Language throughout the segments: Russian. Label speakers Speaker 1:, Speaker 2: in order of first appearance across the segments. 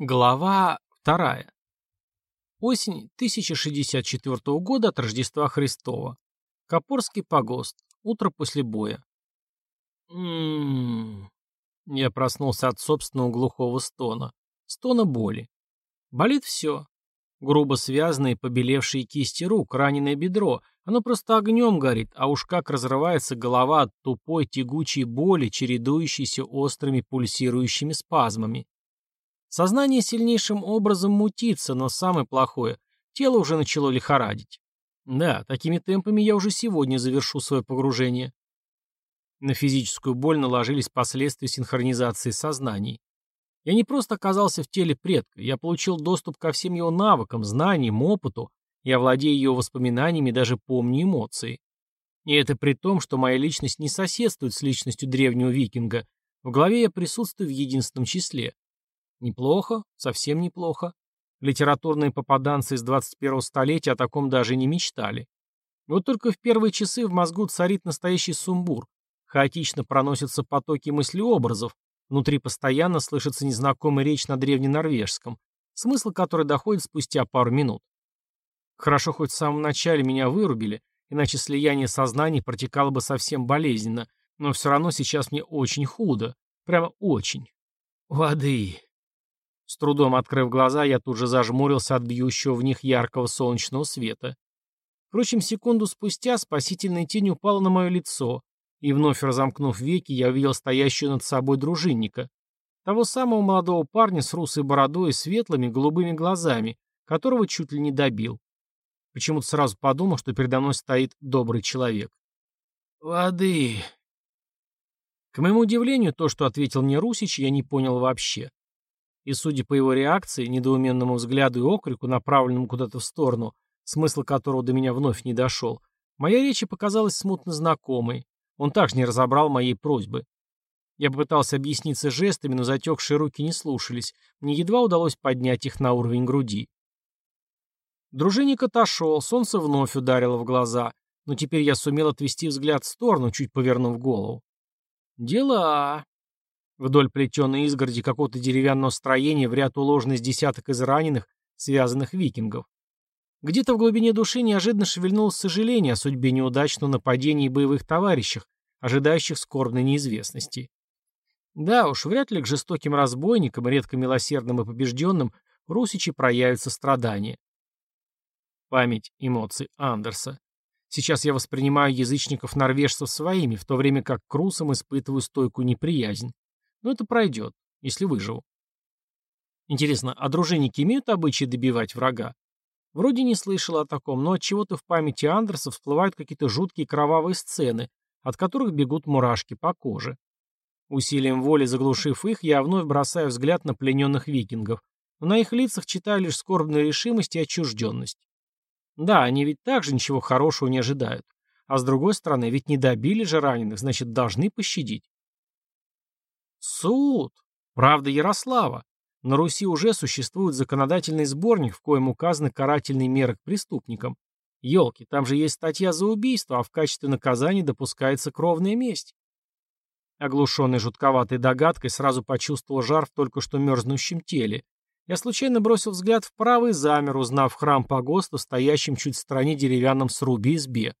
Speaker 1: Глава вторая. Осень 1064 года от Рождества Христова. Копорский погост. Утро после боя. Ммм. Я проснулся от собственного глухого стона. Стона боли. Болит все. Грубо связанные побелевшие кисти рук, раненое бедро. Оно просто огнем горит, а уж как разрывается голова от тупой тягучей боли, чередующейся острыми пульсирующими спазмами. Сознание сильнейшим образом мутится, но самое плохое – тело уже начало лихорадить. Да, такими темпами я уже сегодня завершу свое погружение. На физическую боль наложились последствия синхронизации сознаний. Я не просто оказался в теле предка, я получил доступ ко всем его навыкам, знаниям, опыту, я владею его воспоминаниями, даже помню эмоции. И это при том, что моя личность не соседствует с личностью древнего викинга. В голове я присутствую в единственном числе. Неплохо, совсем неплохо. Литературные попаданцы из 21-го столетия о таком даже не мечтали. Вот только в первые часы в мозгу царит настоящий сумбур. Хаотично проносятся потоки мыслеобразов, внутри постоянно слышится незнакомая речь на древненорвежском, смысл которой доходит спустя пару минут. Хорошо хоть в самом начале меня вырубили, иначе слияние сознаний протекало бы совсем болезненно, но все равно сейчас мне очень худо, прямо очень. Воды. С трудом открыв глаза, я тут же зажмурился от бьющего в них яркого солнечного света. Впрочем, секунду спустя спасительная тень упала на мое лицо, и вновь разомкнув веки, я увидел стоящую над собой дружинника. Того самого молодого парня с русой бородой и светлыми голубыми глазами, которого чуть ли не добил. Почему-то сразу подумал, что передо мной стоит добрый человек. «Воды!» К моему удивлению, то, что ответил мне Русич, я не понял вообще. И, судя по его реакции, недоуменному взгляду и окрику, направленному куда-то в сторону, смысл которого до меня вновь не дошел, моя речь показалась смутно знакомой. Он также не разобрал моей просьбы. Я попытался объясниться жестами, но затекшие руки не слушались. Мне едва удалось поднять их на уровень груди. Дружинник отошел, солнце вновь ударило в глаза, но теперь я сумел отвести взгляд в сторону, чуть повернув голову. Дела. Вдоль плетеной изгороди какого-то деревянного строения в ряд уложено из десяток израненных, связанных викингов. Где-то в глубине души неожиданно шевельнулось сожаление о судьбе неудачного нападения и боевых товарищах, ожидающих скорбной неизвестности. Да уж, вряд ли к жестоким разбойникам, редко милосердным и побежденным, русичи проявятся страдания. Память эмоций Андерса. Сейчас я воспринимаю язычников-норвежцев своими, в то время как к русам испытываю стойкую неприязнь. Но это пройдет, если выживу. Интересно, а дружинники имеют обычай добивать врага? Вроде не слышал о таком, но от чего то в памяти Андерса всплывают какие-то жуткие кровавые сцены, от которых бегут мурашки по коже. Усилием воли заглушив их, я вновь бросаю взгляд на плененных викингов, но на их лицах читаю лишь скорбную решимость и отчужденность. Да, они ведь также ничего хорошего не ожидают. А с другой стороны, ведь не добили же раненых, значит, должны пощадить. Суд. Правда Ярослава. На Руси уже существует законодательный сборник, в коем указаны карательные меры к преступникам. Ёлки, там же есть статья за убийство, а в качестве наказания допускается кровная месть. Оглушенный жутковатой догадкой, сразу почувствовал жар в только что мерзнущем теле. Я случайно бросил взгляд вправо и замер, узнав храм погоста, стоящим чуть в стороне деревянном срубе избе.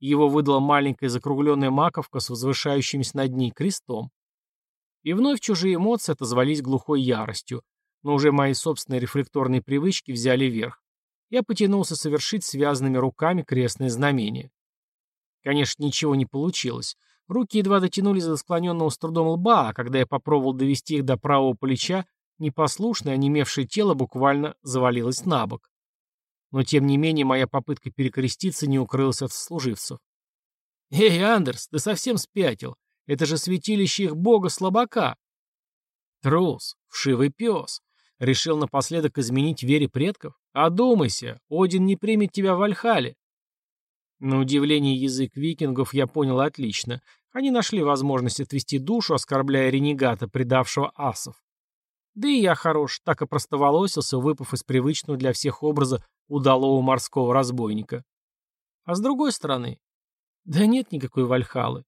Speaker 1: Его выдала маленькая закругленная маковка с возвышающимся над ней крестом. И вновь чужие эмоции отозвались глухой яростью, но уже мои собственные рефлекторные привычки взяли верх. Я потянулся совершить связанными руками крестное знамение. Конечно, ничего не получилось. Руки едва дотянулись до склоненного с трудом лба, а когда я попробовал довести их до правого плеча, непослушное, онемевшее тело буквально завалилось на бок. Но тем не менее моя попытка перекреститься не укрылась от служивцев. «Эй, Андерс, ты совсем спятил. Это же святилище их бога-слабака. Трус, вшивый пес. Решил напоследок изменить вере предков? Одумайся, Один не примет тебя в Альхале. На удивление язык викингов я понял отлично. Они нашли возможность отвести душу, оскорбляя ренегата, предавшего асов. Да и я хорош, так и простоволосился, выпав из привычного для всех образа удалого морского разбойника. А с другой стороны, да нет никакой Вальхалы.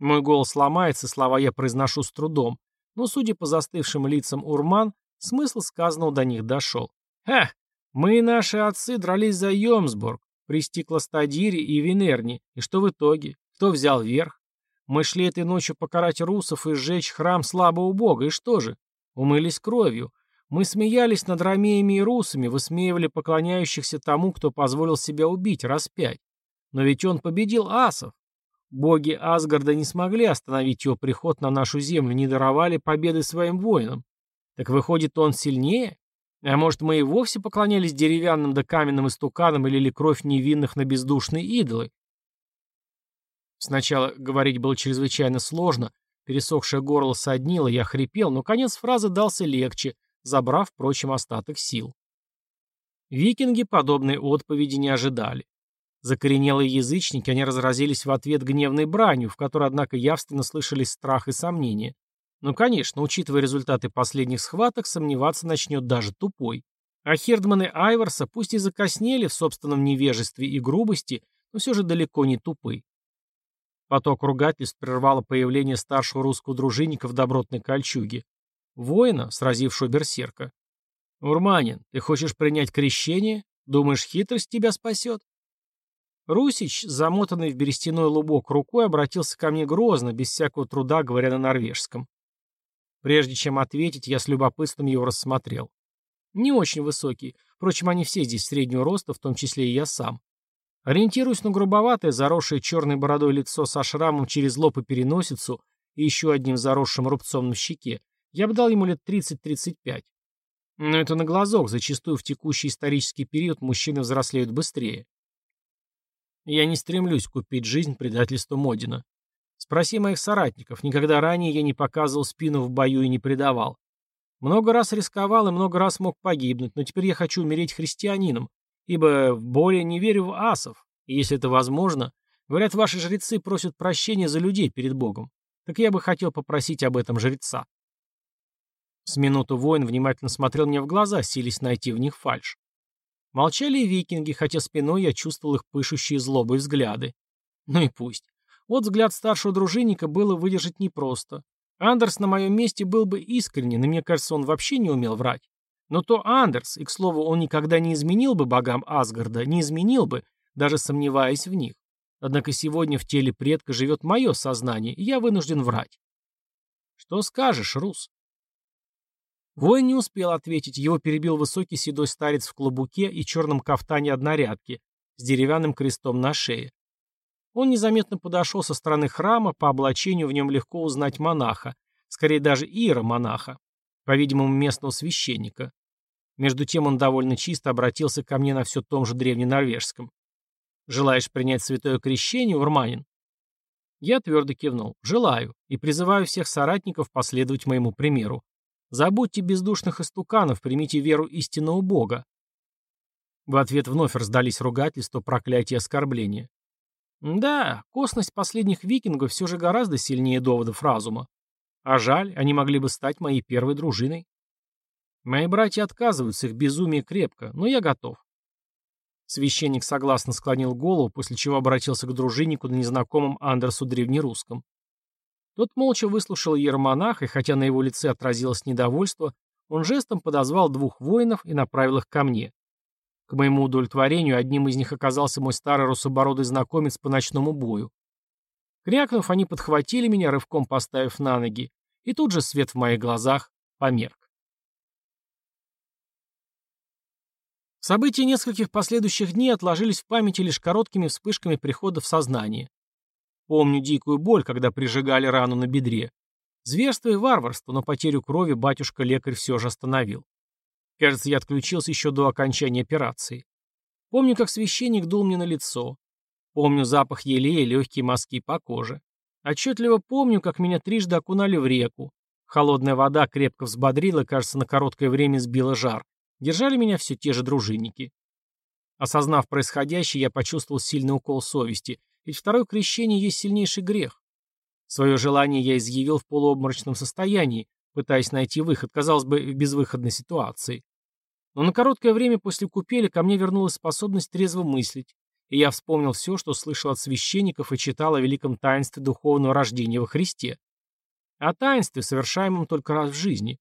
Speaker 1: Мой голос ломается, слова я произношу с трудом, но, судя по застывшим лицам урман, смысл сказанного до них дошел. «Ха! Мы и наши отцы дрались за Йомсбург, при Стеклостадире и Венерне, и что в итоге? Кто взял верх? Мы шли этой ночью покарать русов и сжечь храм слабого бога, и что же? Умылись кровью. Мы смеялись над ромеями и русами, высмеивали поклоняющихся тому, кто позволил себя убить, распять. Но ведь он победил асов. Боги Асгарда не смогли остановить его приход на нашу землю, не даровали победы своим воинам. Так выходит, он сильнее? А может, мы и вовсе поклонялись деревянным да каменным истуканам и лили кровь невинных на бездушные идолы? Сначала говорить было чрезвычайно сложно, пересохшее горло соднило, я хрипел, но конец фразы дался легче, забрав, впрочем, остаток сил. Викинги подобной отповеди не ожидали. Закоренелые язычники, они разразились в ответ гневной бранью, в которой, однако, явственно слышались страх и сомнения. Но, конечно, учитывая результаты последних схваток, сомневаться начнет даже тупой. А Хердманы Айварса пусть и закоснели в собственном невежестве и грубости, но все же далеко не тупы. Поток ругательств прервало появление старшего русского дружинника в добротной кольчуге. Воина, сразившего берсерка. «Урманин, ты хочешь принять крещение? Думаешь, хитрость тебя спасет?» Русич, замотанный в берестяной лубок рукой, обратился ко мне грозно, без всякого труда, говоря на норвежском. Прежде чем ответить, я с любопытством его рассмотрел. Не очень высокий, впрочем, они все здесь среднего роста, в том числе и я сам. Ориентируясь на грубоватое, заросшее черной бородой лицо со шрамом через лоб и переносицу и еще одним заросшим рубцом на щеке, я бы дал ему лет 30-35. Но это на глазок, зачастую в текущий исторический период мужчины взрослеют быстрее. Я не стремлюсь купить жизнь предательством Одина. Спроси моих соратников, никогда ранее я не показывал спину в бою и не предавал. Много раз рисковал и много раз мог погибнуть, но теперь я хочу умереть христианином, ибо более не верю в асов, и если это возможно, говорят, ваши жрецы просят прощения за людей перед Богом, так я бы хотел попросить об этом жреца. С минуту воин внимательно смотрел мне в глаза, сились найти в них фальшь. Молчали и викинги, хотя спиной я чувствовал их пышущие злобой взгляды. Ну и пусть. Вот взгляд старшего дружинника было выдержать непросто. Андерс на моем месте был бы искренен, и мне кажется, он вообще не умел врать. Но то Андерс, и, к слову, он никогда не изменил бы богам Асгарда, не изменил бы, даже сомневаясь в них. Однако сегодня в теле предка живет мое сознание, и я вынужден врать. Что скажешь, Рус? Воин не успел ответить, его перебил высокий седой старец в клобуке и черном кафтане однорядки, с деревянным крестом на шее. Он незаметно подошел со стороны храма, по облачению в нем легко узнать монаха, скорее даже иеромонаха, по-видимому, местного священника. Между тем он довольно чисто обратился ко мне на все том же древненорвежском. «Желаешь принять святое крещение, Урманин?» Я твердо кивнул. «Желаю, и призываю всех соратников последовать моему примеру. Забудьте бездушных истуканов, примите веру истинного Бога. В ответ вновь раздались ругательства, проклятия и оскорбления. Да, косность последних викингов все же гораздо сильнее доводов разума. А жаль, они могли бы стать моей первой дружиной. Мои братья отказываются, их безумие крепко, но я готов. Священник согласно склонил голову, после чего обратился к дружиннику на незнакомом Андерсу древнерусском. Тот молча выслушал иеромонаха, и хотя на его лице отразилось недовольство, он жестом подозвал двух воинов и направил их ко мне. К моему удовлетворению, одним из них оказался мой старый русобородый знакомец по ночному бою. Крякнув, они подхватили меня, рывком поставив на ноги, и тут же свет в моих глазах померк. События нескольких последующих дней отложились в памяти лишь короткими вспышками прихода в сознание. Помню дикую боль, когда прижигали рану на бедре. Зверство и варварство, но потерю крови батюшка-лекарь все же остановил. Кажется, я отключился еще до окончания операции. Помню, как священник дул мне на лицо. Помню запах елея легкие мазки по коже. Отчетливо помню, как меня трижды окунали в реку. Холодная вода крепко взбодрила, кажется, на короткое время сбила жар. Держали меня все те же дружинники. Осознав происходящее, я почувствовал сильный укол совести. Ведь второе крещение есть сильнейший грех. Свое желание я изъявил в полуобморочном состоянии, пытаясь найти выход, казалось бы, в безвыходной ситуации. Но на короткое время после купели ко мне вернулась способность трезво мыслить, и я вспомнил все, что слышал от священников и читал о великом таинстве духовного рождения во Христе. О таинстве, совершаемом только раз в жизни.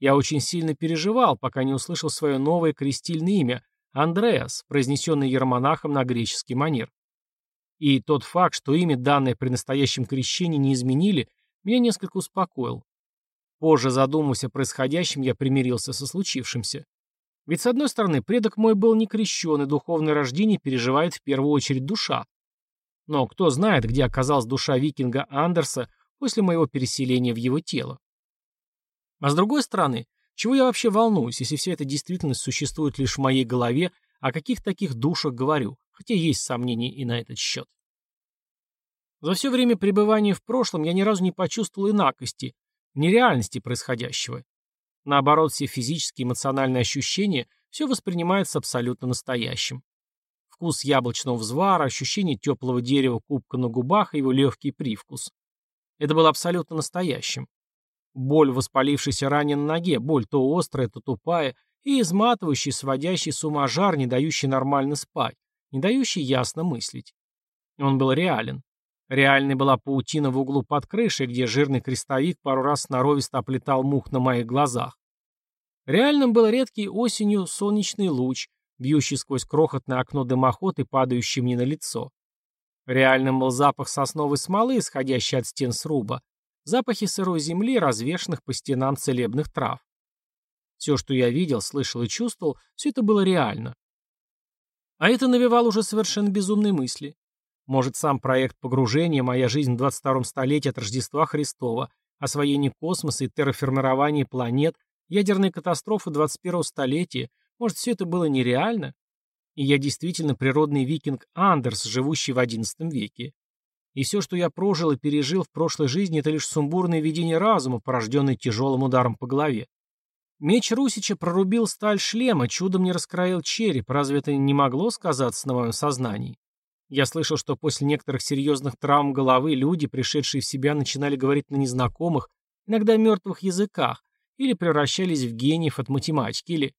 Speaker 1: Я очень сильно переживал, пока не услышал свое новое крестильное имя – Андреас, произнесенное ермонахом на греческий манер. И тот факт, что имя, данное при настоящем крещении, не изменили, меня несколько успокоил. Позже, задумываясь о происходящем, я примирился со случившимся. Ведь, с одной стороны, предок мой был не крещен, и духовное рождение переживает в первую очередь душа. Но кто знает, где оказалась душа викинга Андерса после моего переселения в его тело. А с другой стороны, чего я вообще волнуюсь, если вся эта действительность существует лишь в моей голове, о каких таких душах говорю, хотя есть сомнения и на этот счет. За все время пребывания в прошлом я ни разу не почувствовал инакости, нереальности происходящего. Наоборот, все физические и эмоциональные ощущения все воспринимается абсолютно настоящим. Вкус яблочного взвара, ощущение теплого дерева кубка на губах и его легкий привкус. Это было абсолютно настоящим. Боль воспалившейся ране на ноге, боль то острая, то тупая, и изматывающий, сводящий с ума жар, не дающий нормально спать, не дающий ясно мыслить. Он был реален. Реальной была паутина в углу под крышей, где жирный крестовик пару раз сноровисто оплетал мух на моих глазах. Реальным был редкий осенью солнечный луч, бьющий сквозь крохотное окно дымоход и падающий мне на лицо. Реальным был запах сосновой смолы, исходящий от стен сруба, запахи сырой земли, развешанных по стенам целебных трав. Все, что я видел, слышал и чувствовал, все это было реально. А это навевало уже совершенно безумные мысли. Может, сам проект погружения, моя жизнь в 22-м столетии от Рождества Христова, освоение космоса и терраформирование планет, ядерные катастрофы 21-го столетия, может, все это было нереально? И я действительно природный викинг Андерс, живущий в XI веке. И все, что я прожил и пережил в прошлой жизни, это лишь сумбурное видение разума, порожденное тяжелым ударом по голове. Меч Русича прорубил сталь шлема, чудом не раскроил череп, разве это не могло сказаться на моем сознании? Я слышал, что после некоторых серьезных травм головы люди, пришедшие в себя, начинали говорить на незнакомых, иногда мертвых языках, или превращались в гениев от математики, или...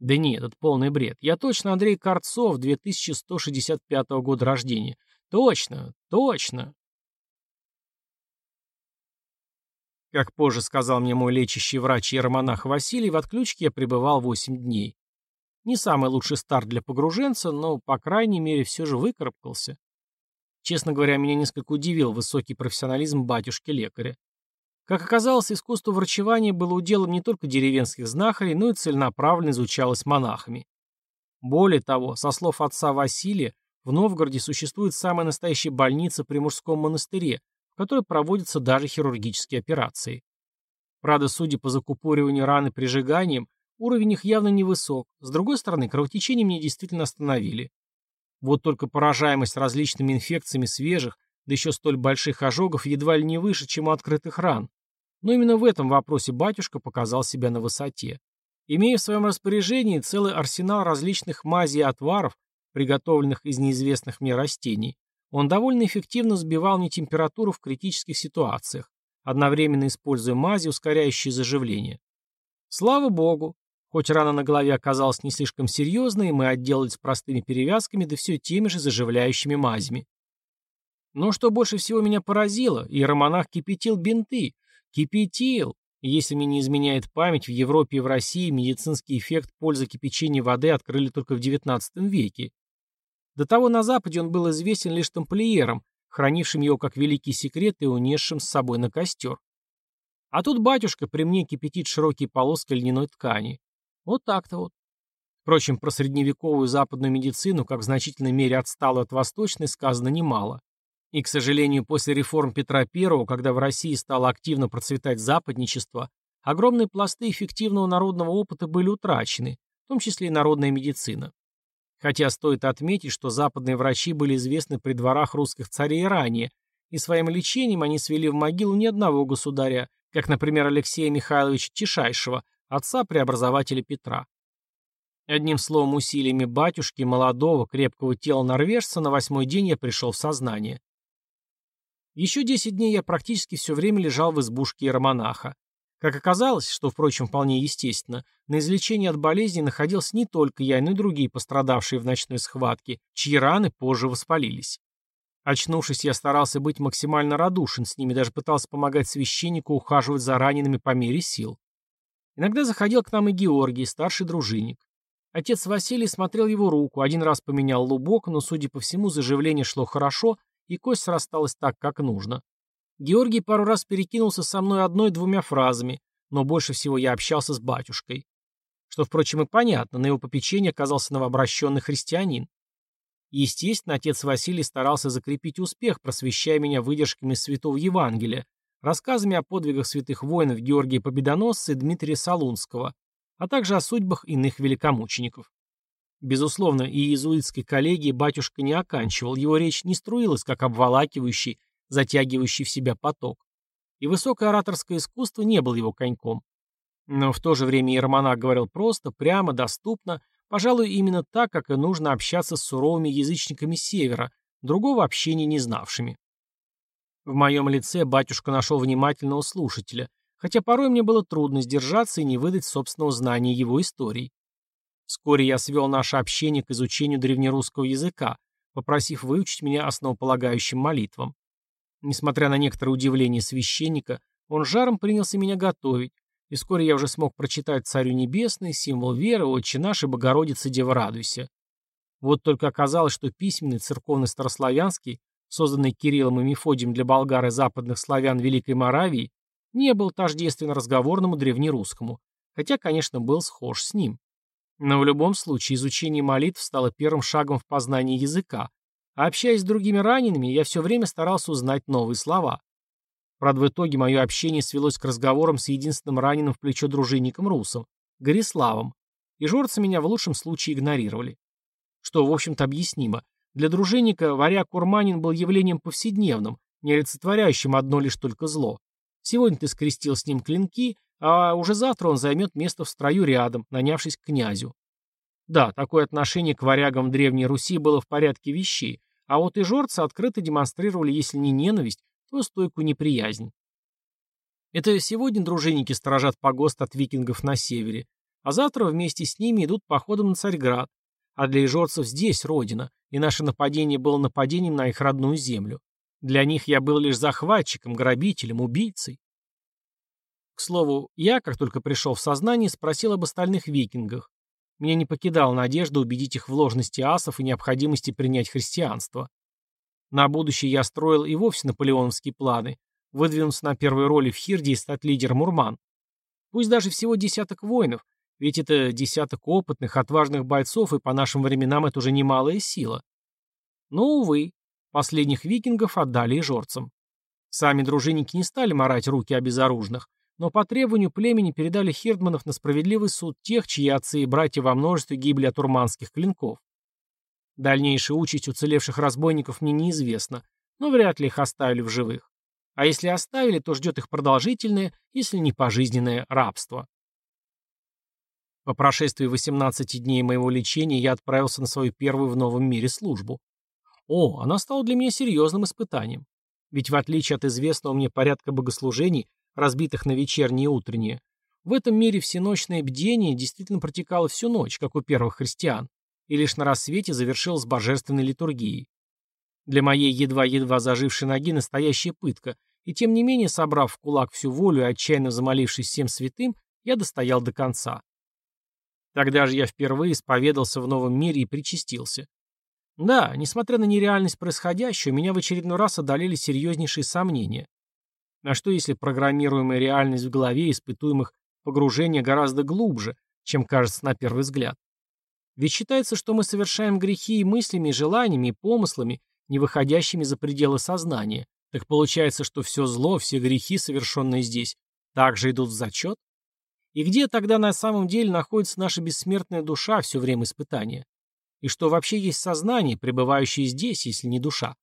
Speaker 1: Да нет, это полный бред. Я точно Андрей Карцов, 2165 года рождения. Точно, точно. Как позже сказал мне мой лечащий врач иеромонах Василий, в отключке я пребывал 8 дней. Не самый лучший старт для погруженца, но, по крайней мере, все же выкарабкался. Честно говоря, меня несколько удивил высокий профессионализм батюшки-лекаря. Как оказалось, искусство врачевания было уделом не только деревенских знахарей, но и целенаправленно изучалось монахами. Более того, со слов отца Василия, в Новгороде существует самая настоящая больница при мужском монастыре, которой проводятся даже хирургические операции. Правда, судя по закупориванию раны прижиганием, Уровень их явно невысок. С другой стороны, кровотечение мне действительно остановили. Вот только поражаемость различными инфекциями свежих, да еще столь больших ожогов, едва ли не выше, чем у открытых ран. Но именно в этом вопросе батюшка показал себя на высоте. Имея в своем распоряжении целый арсенал различных мазей и отваров, приготовленных из неизвестных мне растений, он довольно эффективно сбивал мне температуру в критических ситуациях, одновременно используя мази, ускоряющие заживление. Слава богу, Хоть рана на голове оказалась не слишком серьезной, мы отделались простыми перевязками, да все теми же заживляющими мазями. Но что больше всего меня поразило, иеромонах кипятил бинты. Кипятил! Если мне не изменяет память, в Европе и в России медицинский эффект пользы кипячения воды открыли только в XIX веке. До того на Западе он был известен лишь тамплиерам, хранившим его как великий секрет и унесшим с собой на костер. А тут батюшка при мне кипятит широкие полоски льняной ткани. Вот так-то вот. Впрочем, про средневековую западную медицину, как в значительной мере отсталую от восточной, сказано немало. И, к сожалению, после реформ Петра I, когда в России стало активно процветать западничество, огромные пласты эффективного народного опыта были утрачены, в том числе и народная медицина. Хотя стоит отметить, что западные врачи были известны при дворах русских царей ранее, и своим лечением они свели в могилу ни одного государя, как, например, Алексея Михайловича Тишайшего, отца преобразователя Петра. Одним словом, усилиями батюшки, молодого, крепкого тела норвежца, на восьмой день я пришел в сознание. Еще десять дней я практически все время лежал в избушке иеромонаха. Как оказалось, что, впрочем, вполне естественно, на излечении от болезни находился не только я, но и другие пострадавшие в ночной схватке, чьи раны позже воспалились. Очнувшись, я старался быть максимально радушен с ними, даже пытался помогать священнику ухаживать за ранеными по мере сил. Иногда заходил к нам и Георгий, старший дружинник. Отец Василий смотрел его руку, один раз поменял лубок, но, судя по всему, заживление шло хорошо, и кость срасталась так, как нужно. Георгий пару раз перекинулся со мной одной-двумя фразами, но больше всего я общался с батюшкой. Что, впрочем, и понятно, на его попечение оказался новообращенный христианин. Естественно, отец Василий старался закрепить успех, просвещая меня выдержками Святого Евангелия, рассказами о подвигах святых воинов Георгия Победоносца и Дмитрия Солунского, а также о судьбах иных великомучеников. Безусловно, и иезуитской коллегии батюшка не оканчивал, его речь не струилась, как обволакивающий, затягивающий в себя поток. И высокое ораторское искусство не было его коньком. Но в то же время Ермонах говорил просто, прямо, доступно, пожалуй, именно так, как и нужно общаться с суровыми язычниками Севера, другого общения не знавшими. В моем лице батюшка нашел внимательного слушателя, хотя порой мне было трудно сдержаться и не выдать собственного знания его историй. Вскоре я свел наше общение к изучению древнерусского языка, попросив выучить меня основополагающим молитвам. Несмотря на некоторое удивление священника, он жаром принялся меня готовить, и вскоре я уже смог прочитать «Царю небесный», символ веры, «Отче наш» и «Богородица, Дева радуйся». Вот только оказалось, что письменный церковный старославянский, созданный Кириллом и Мефодием для болгар и западных славян Великой Моравии, не был тождественно разговорному древнерусскому, хотя, конечно, был схож с ним. Но в любом случае изучение молитв стало первым шагом в познании языка, общаясь с другими ранеными, я все время старался узнать новые слова. Правда, в итоге мое общение свелось к разговорам с единственным раненым в плечо дружинником русом, Гориславом, и жорцы меня в лучшем случае игнорировали. Что, в общем-то, объяснимо. Для дружинника варяг-урманин был явлением повседневным, не олицетворяющим одно лишь только зло. Сегодня ты скрестил с ним клинки, а уже завтра он займет место в строю рядом, нанявшись к князю. Да, такое отношение к варягам Древней Руси было в порядке вещей, а вот и жорцы открыто демонстрировали, если не ненависть, то стойкую неприязнь. Это сегодня дружинники сторожат погост от викингов на севере, а завтра вместе с ними идут походом на Царьград, а для ижорцев здесь родина, и наше нападение было нападением на их родную землю. Для них я был лишь захватчиком, грабителем, убийцей. К слову, я, как только пришел в сознание, спросил об остальных викингах. Меня не покидала надежда убедить их в ложности асов и необходимости принять христианство. На будущее я строил и вовсе наполеоновские планы, выдвинуться на первой роли в Хирде и стать лидером Урман. Пусть даже всего десяток воинов, ведь это десяток опытных, отважных бойцов, и по нашим временам это уже немалая сила. Но, увы, последних викингов отдали и жорцам. Сами дружинники не стали морать руки о безоружных, но по требованию племени передали хирдманов на справедливый суд тех, чьи отцы и братья во множестве гибли от урманских клинков. Дальнейшая участь уцелевших разбойников мне неизвестна, но вряд ли их оставили в живых. А если оставили, то ждет их продолжительное, если не пожизненное, рабство. По прошествии 18 дней моего лечения я отправился на свою первую в новом мире службу. О, она стала для меня серьезным испытанием. Ведь в отличие от известного мне порядка богослужений, разбитых на вечерние и утренние, в этом мире всеночное бдение действительно протекало всю ночь, как у первых христиан, и лишь на рассвете завершилось божественной литургией. Для моей едва-едва зажившей ноги настоящая пытка, и тем не менее, собрав в кулак всю волю и отчаянно замолившись всем святым, я достоял до конца. Тогда же я впервые исповедался в новом мире и причастился. Да, несмотря на нереальность происходящего, меня в очередной раз одолели серьезнейшие сомнения. А что если программируемая реальность в голове испытуемых погружение гораздо глубже, чем кажется на первый взгляд? Ведь считается, что мы совершаем грехи и мыслями, и желаниями, и помыслами, не выходящими за пределы сознания. Так получается, что все зло, все грехи, совершенные здесь, также идут в зачет? И где тогда на самом деле находится наша бессмертная душа все время испытания? И что вообще есть сознание, пребывающее здесь, если не душа?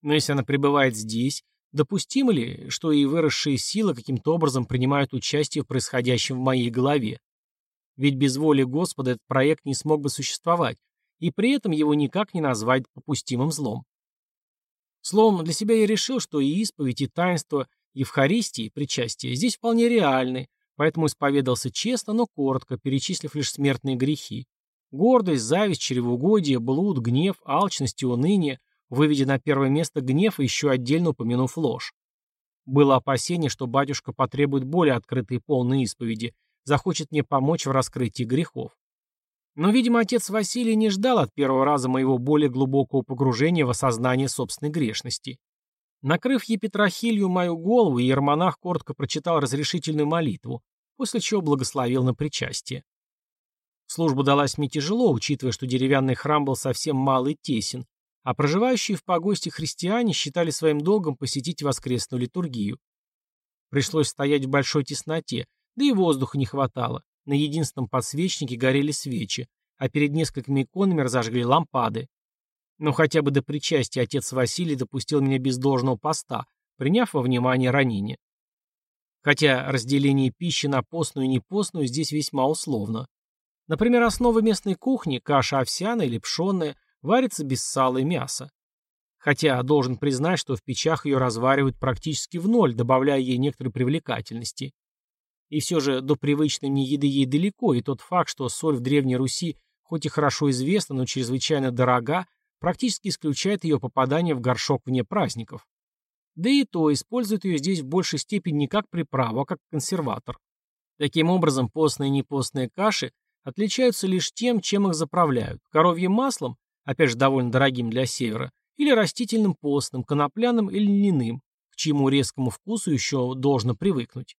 Speaker 1: Но если она пребывает здесь, допустимо ли, что и выросшие силы каким-то образом принимают участие в происходящем в моей голове? Ведь без воли Господа этот проект не смог бы существовать, и при этом его никак не назвать попустимым злом. Словом, для себя я решил, что и исповедь, и таинство Евхаристии, причастия, здесь вполне реальны, поэтому исповедался честно, но коротко, перечислив лишь смертные грехи. Гордость, зависть, чревоугодие, блуд, гнев, алчность и уныние, выведя на первое место гнев и еще отдельно упомянув ложь. Было опасение, что батюшка потребует более открытой и полной исповеди, захочет мне помочь в раскрытии грехов. Но, видимо, отец Василий не ждал от первого раза моего более глубокого погружения в осознание собственной грешности. Накрыв епитрахилью мою голову, иермонах коротко прочитал разрешительную молитву, после чего благословил на причастие. Служба далась мне тяжело, учитывая, что деревянный храм был совсем мал и тесен, а проживающие в погосте христиане считали своим долгом посетить воскресную литургию. Пришлось стоять в большой тесноте, да и воздуха не хватало. На единственном подсвечнике горели свечи, а перед несколькими иконами разожгли лампады. Но хотя бы до причастия отец Василий допустил меня без должного поста, приняв во внимание ранение. Хотя разделение пищи на постную и непостную здесь весьма условно. Например, основа местной кухни, каша овсяная или пшенная, варится без сала и мяса. Хотя должен признать, что в печах ее разваривают практически в ноль, добавляя ей некоторой привлекательности. И все же до привычной мне еды ей далеко, и тот факт, что соль в Древней Руси хоть и хорошо известна, но чрезвычайно дорога, практически исключает ее попадание в горшок вне праздников. Да и то используют ее здесь в большей степени не как приправу, а как консерватор. Таким образом, постные и непостные каши отличаются лишь тем, чем их заправляют – коровьим маслом, опять же довольно дорогим для севера, или растительным постным, конопляным или льняным, к чьему резкому вкусу еще должно привыкнуть.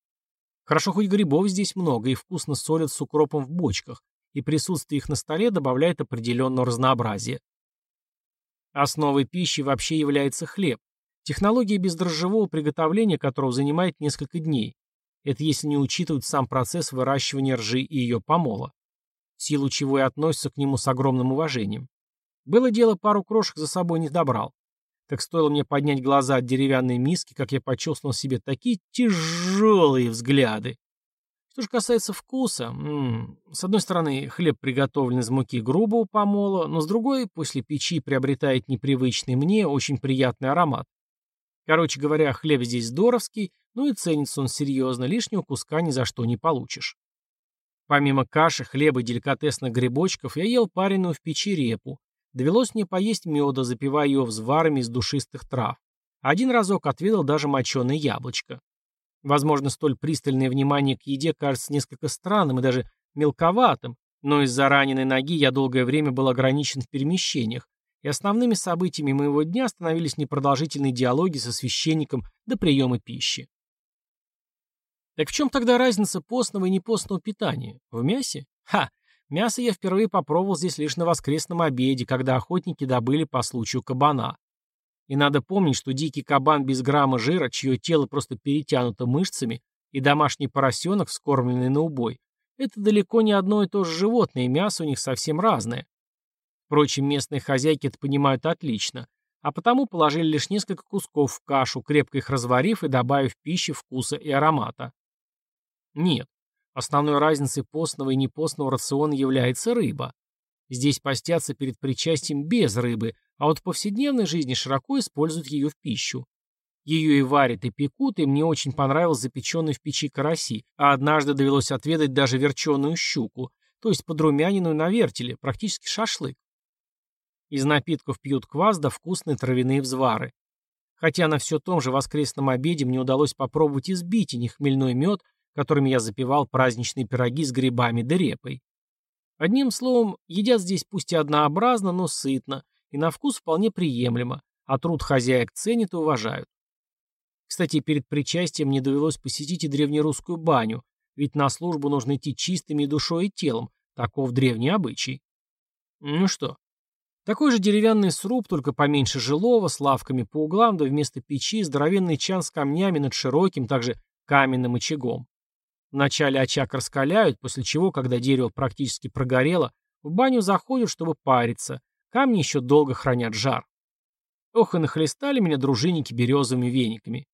Speaker 1: Хорошо, хоть грибов здесь много, и вкусно солят с укропом в бочках, и присутствие их на столе добавляет определенного разнообразия. Основой пищи вообще является хлеб, технология бездрожжевого приготовления которого занимает несколько дней. Это если не учитывать сам процесс выращивания ржи и ее помола. В силу чего и относятся к нему с огромным уважением. Было дело, пару крошек за собой не добрал. Так стоило мне поднять глаза от деревянной миски, как я почувствовал себе такие тяжелые взгляды. Что же касается вкуса, м -м, с одной стороны, хлеб приготовлен из муки грубого помола, но с другой, после печи приобретает непривычный мне, очень приятный аромат. Короче говоря, хлеб здесь здоровский, ну и ценится он серьезно, лишнего куска ни за что не получишь. Помимо каши, хлеба и деликатесных грибочков, я ел пареную в печи репу, Довелось мне поесть меда, запивая его взварами из душистых трав. Один разок отведал даже моченое яблочко. Возможно, столь пристальное внимание к еде кажется несколько странным и даже мелковатым, но из-за раненой ноги я долгое время был ограничен в перемещениях, и основными событиями моего дня становились непродолжительные диалоги со священником до приема пищи. Так в чем тогда разница постного и непостного питания? В мясе? Ха! Мясо я впервые попробовал здесь лишь на воскресном обеде, когда охотники добыли по случаю кабана. И надо помнить, что дикий кабан без грамма жира, чье тело просто перетянуто мышцами, и домашний поросенок, вскормленный на убой, это далеко не одно и то же животное, и мясо у них совсем разное. Впрочем, местные хозяйки это понимают отлично, а потому положили лишь несколько кусков в кашу, крепко их разварив и добавив пищи вкуса и аромата. Нет, Основной разницей постного и непостного рациона является рыба. Здесь постятся перед причастием без рыбы, а вот в повседневной жизни широко используют ее в пищу. Ее и варят, и пекут, и мне очень понравилось запеченный в печи караси, а однажды довелось отведать даже верченую щуку, то есть подрумяненную на вертеле, практически шашлык. Из напитков пьют квас да вкусные травяные взвары. Хотя на все том же воскресном обеде мне удалось попробовать избить и не хмельной мед, которыми я запивал праздничные пироги с грибами да репой. Одним словом, едят здесь пусть и однообразно, но сытно, и на вкус вполне приемлемо, а труд хозяек ценят и уважают. Кстати, перед причастием мне довелось посетить и древнерусскую баню, ведь на службу нужно идти чистыми душой и телом, таков древний обычай. Ну что, такой же деревянный сруб, только поменьше жилого, с лавками по углам, да вместо печи здоровенный чан с камнями над широким, также каменным очагом. Вначале очаг раскаляют, после чего, когда дерево практически прогорело, в баню заходят, чтобы париться. Камни еще долго хранят жар. Ох, и нахлестали меня дружинники березовыми вениками.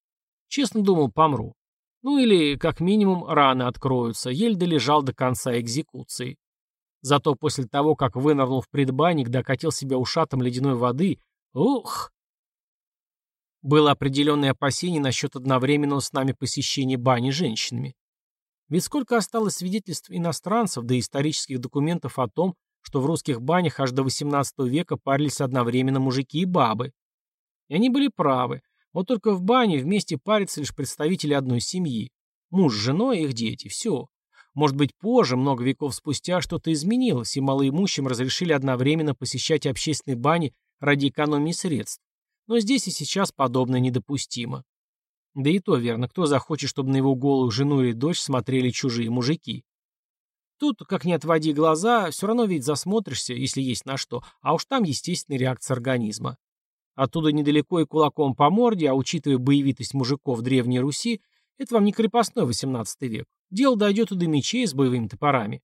Speaker 1: Честно думал, помру. Ну или, как минимум, раны откроются, еле долежал до конца экзекуции. Зато после того, как вынырнул в предбанник, докатил себя ушатом ледяной воды, ух! Было определенное опасение насчет одновременного с нами посещения бани женщинами. Ведь сколько осталось свидетельств иностранцев, да и исторических документов о том, что в русских банях аж до XVIII века парились одновременно мужики и бабы. И они были правы. Вот только в бане вместе парятся лишь представители одной семьи. Муж с женой и их дети. Все. Может быть, позже, много веков спустя, что-то изменилось, и малоимущим разрешили одновременно посещать общественные бани ради экономии средств. Но здесь и сейчас подобное недопустимо. Да и то верно, кто захочет, чтобы на его голую жену или дочь смотрели чужие мужики. Тут, как не отводи глаза, все равно ведь засмотришься, если есть на что, а уж там естественная реакция организма. Оттуда недалеко и кулаком по морде, а учитывая боевитость мужиков Древней Руси, это вам не крепостной XVIII век. Дело дойдет и до мечей с боевыми топорами.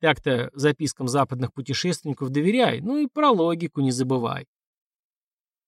Speaker 1: Так-то запискам западных путешественников доверяй, ну и про логику не забывай.